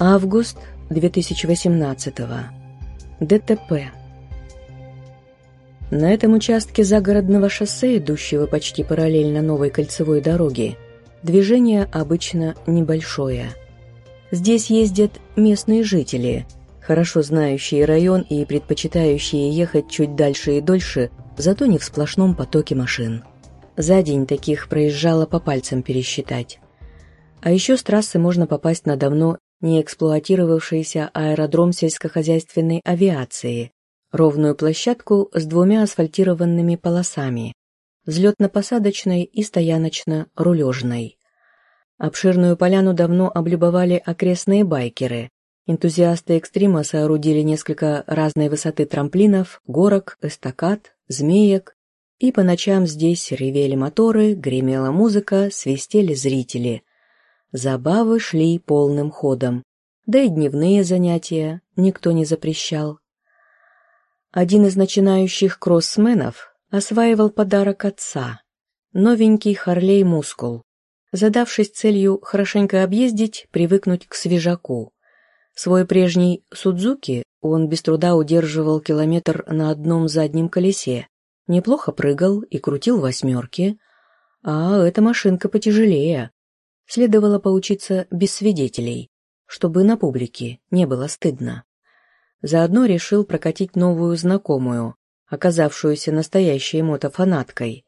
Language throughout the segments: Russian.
Август 2018. ДТП. На этом участке загородного шоссе, идущего почти параллельно новой кольцевой дороге, движение обычно небольшое. Здесь ездят местные жители, хорошо знающие район и предпочитающие ехать чуть дальше и дольше, зато не в сплошном потоке машин. За день таких проезжало по пальцам пересчитать. А еще с трассы можно попасть на давно не эксплуатировавшийся аэродром сельскохозяйственной авиации, ровную площадку с двумя асфальтированными полосами, взлетно-посадочной и стояночно-рулежной. Обширную поляну давно облюбовали окрестные байкеры. Энтузиасты экстрима соорудили несколько разной высоты трамплинов, горок, эстакад, змеек, и по ночам здесь ревели моторы, гремела музыка, свистели зрители. Забавы шли полным ходом, да и дневные занятия никто не запрещал. Один из начинающих кроссменов осваивал подарок отца – новенький Харлей Мускул, задавшись целью хорошенько объездить, привыкнуть к свежаку. Свой прежний Судзуки он без труда удерживал километр на одном заднем колесе, неплохо прыгал и крутил восьмерки, а эта машинка потяжелее. Следовало поучиться без свидетелей, чтобы на публике не было стыдно. Заодно решил прокатить новую знакомую, оказавшуюся настоящей мотофанаткой.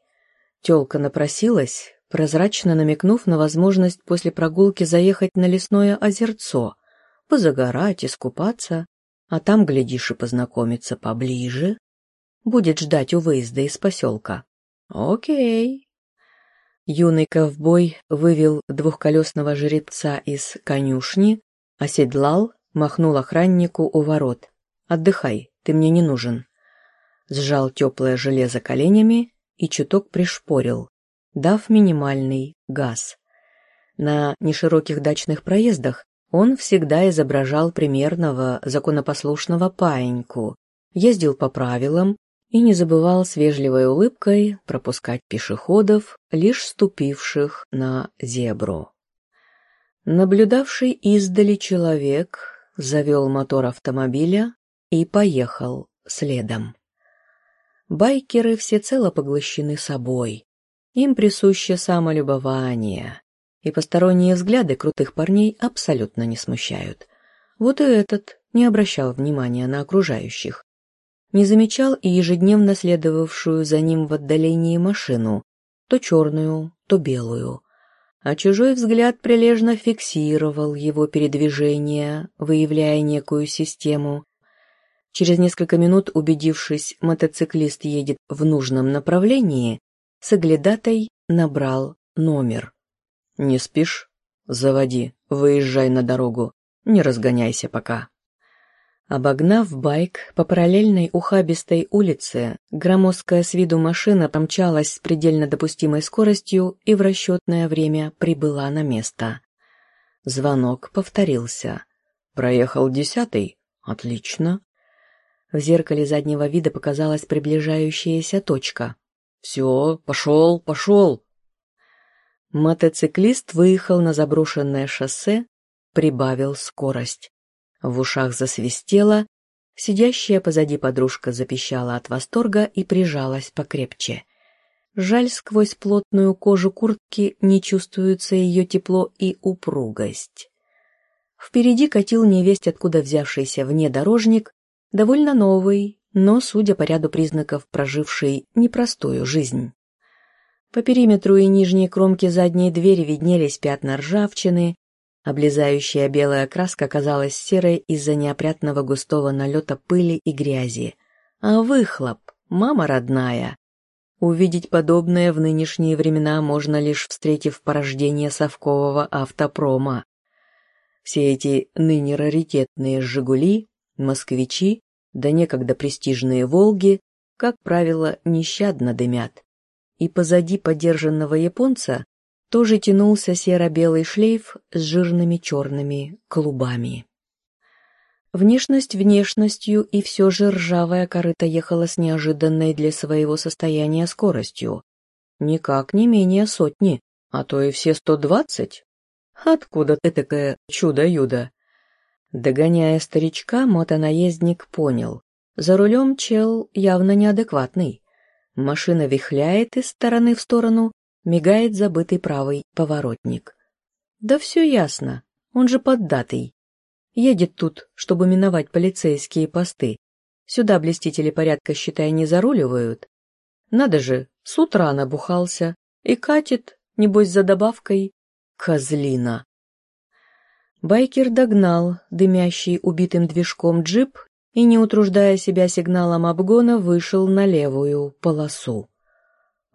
Тёлка напросилась, прозрачно намекнув на возможность после прогулки заехать на лесное озерцо, позагорать, искупаться, а там, глядишь, и познакомиться поближе. Будет ждать у выезда из поселка. Окей. Юный ковбой вывел двухколесного жеребца из конюшни, оседлал, махнул охраннику у ворот. «Отдыхай, ты мне не нужен». Сжал теплое железо коленями и чуток пришпорил, дав минимальный газ. На нешироких дачных проездах он всегда изображал примерного законопослушного паиньку, ездил по правилам, и не забывал с вежливой улыбкой пропускать пешеходов, лишь ступивших на зебру. Наблюдавший издали человек завел мотор автомобиля и поехал следом. Байкеры всецело поглощены собой. Им присуще самолюбование, и посторонние взгляды крутых парней абсолютно не смущают. Вот и этот не обращал внимания на окружающих, не замечал и ежедневно следовавшую за ним в отдалении машину, то черную, то белую. А чужой взгляд прилежно фиксировал его передвижение, выявляя некую систему. Через несколько минут, убедившись, мотоциклист едет в нужном направлении, соглядатай набрал номер. «Не спишь? Заводи, выезжай на дорогу, не разгоняйся пока». Обогнав байк по параллельной ухабистой улице, громоздкая с виду машина помчалась с предельно допустимой скоростью и в расчетное время прибыла на место. Звонок повторился. «Проехал десятый? Отлично!» В зеркале заднего вида показалась приближающаяся точка. «Все, пошел, пошел!» Мотоциклист выехал на заброшенное шоссе, прибавил скорость. В ушах засвистело, сидящая позади подружка запищала от восторга и прижалась покрепче. Жаль, сквозь плотную кожу куртки не чувствуется ее тепло и упругость. Впереди катил невесть, откуда взявшийся внедорожник, довольно новый, но, судя по ряду признаков, проживший непростую жизнь. По периметру и нижней кромке задней двери виднелись пятна ржавчины, Облезающая белая краска казалась серой из-за неопрятного густого налета пыли и грязи. А выхлоп, мама родная. Увидеть подобное в нынешние времена можно лишь встретив порождение совкового автопрома. Все эти ныне раритетные «Жигули», «Москвичи», да некогда престижные «Волги», как правило, нещадно дымят. И позади подержанного японца тоже тянулся серо-белый шлейф с жирными черными клубами. Внешность внешностью, и все же ржавая корыта ехала с неожиданной для своего состояния скоростью. Никак не менее сотни, а то и все сто двадцать. Откуда ты такое чудо-юдо? Догоняя старичка, мотонаездник понял. За рулем чел явно неадекватный. Машина вихляет из стороны в сторону, мигает забытый правый поворотник. Да все ясно, он же поддатый. Едет тут, чтобы миновать полицейские посты. Сюда блестители порядка, считай, не заруливают. Надо же, с утра набухался и катит, небось, за добавкой, козлина. Байкер догнал дымящий убитым движком джип и, не утруждая себя сигналом обгона, вышел на левую полосу.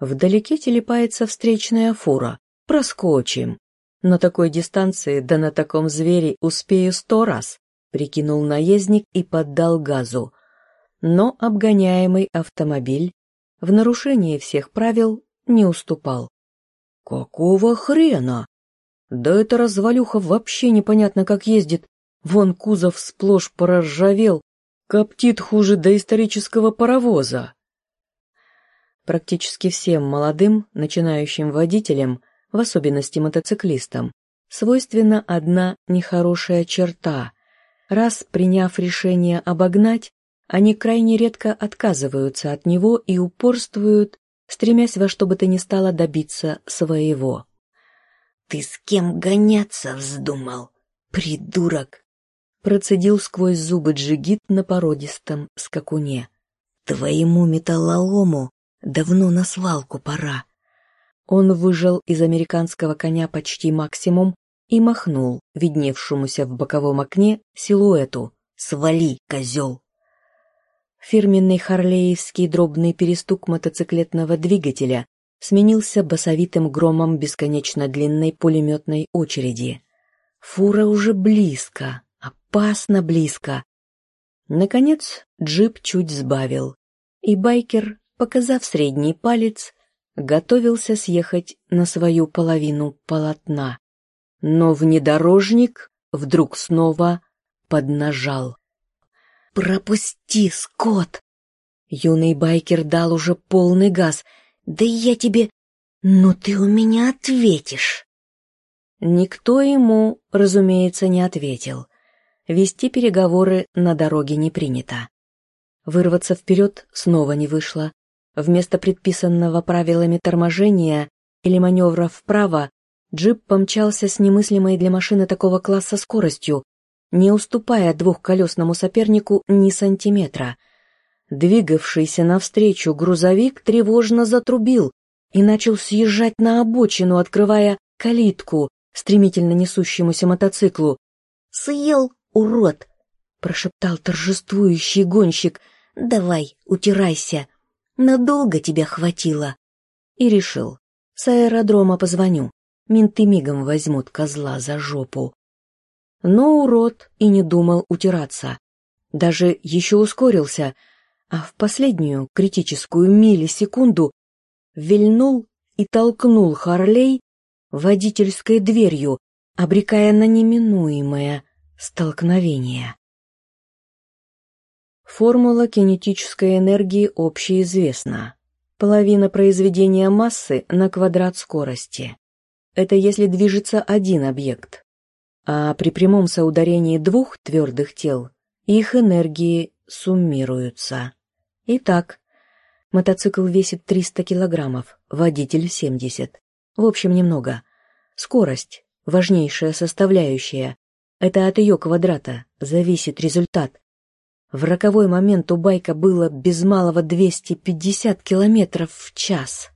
Вдалеке телепается встречная фура. Проскочим. На такой дистанции, да на таком звере успею сто раз, прикинул наездник и поддал газу. Но обгоняемый автомобиль в нарушении всех правил не уступал. «Какого хрена? Да эта развалюха вообще непонятно как ездит. Вон кузов сплошь порозжавел, коптит хуже доисторического паровоза». Практически всем молодым, начинающим водителям, в особенности мотоциклистам, свойственна одна нехорошая черта. Раз приняв решение обогнать, они крайне редко отказываются от него и упорствуют, стремясь во что бы то ни стало добиться своего. «Ты с кем гоняться вздумал, придурок?» Процедил сквозь зубы джигит на породистом скакуне. «Твоему металлолому давно на свалку пора». Он выжал из американского коня почти максимум и махнул видневшемуся в боковом окне силуэту. «Свали, козел!» Фирменный харлеевский дробный перестук мотоциклетного двигателя сменился басовитым громом бесконечно длинной пулеметной очереди. Фура уже близко, опасно близко. Наконец джип чуть сбавил, и байкер, показав средний палец, готовился съехать на свою половину полотна. Но внедорожник вдруг снова поднажал. «Пропусти, Скотт!» Юный байкер дал уже полный газ. «Да я тебе... Ну ты у меня ответишь!» Никто ему, разумеется, не ответил. Вести переговоры на дороге не принято. Вырваться вперед снова не вышло. Вместо предписанного правилами торможения или маневра вправо, джип помчался с немыслимой для машины такого класса скоростью, не уступая двухколесному сопернику ни сантиметра. Двигавшийся навстречу грузовик тревожно затрубил и начал съезжать на обочину, открывая калитку стремительно несущемуся мотоциклу. «Съел, урод!» — прошептал торжествующий гонщик. «Давай, утирайся. Надолго тебя хватило?» И решил. С аэродрома позвоню. Менты мигом возьмут козла за жопу. Но урод и не думал утираться. Даже еще ускорился, а в последнюю критическую миллисекунду вильнул и толкнул Харлей водительской дверью, обрекая на неминуемое столкновение. Формула кинетической энергии общеизвестна. Половина произведения массы на квадрат скорости. Это если движется один объект а при прямом соударении двух твердых тел их энергии суммируются. Итак, мотоцикл весит 300 килограммов, водитель 70. В общем, немного. Скорость – важнейшая составляющая. Это от ее квадрата зависит результат. В роковой момент у байка было без малого 250 километров в час.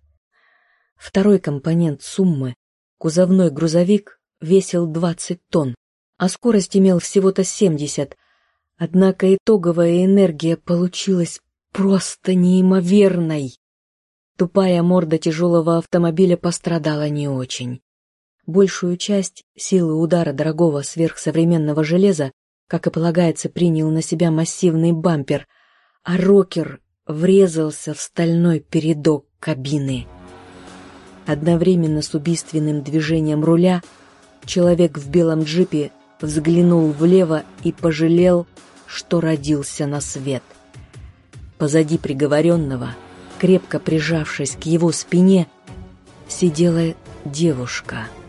Второй компонент суммы – кузовной грузовик весил 20 тонн, а скорость имел всего-то 70. Однако итоговая энергия получилась просто неимоверной. Тупая морда тяжелого автомобиля пострадала не очень. Большую часть силы удара дорогого сверхсовременного железа, как и полагается, принял на себя массивный бампер, а рокер врезался в стальной передок кабины. Одновременно с убийственным движением руля – Человек в белом джипе взглянул влево и пожалел, что родился на свет. Позади приговоренного, крепко прижавшись к его спине, сидела девушка —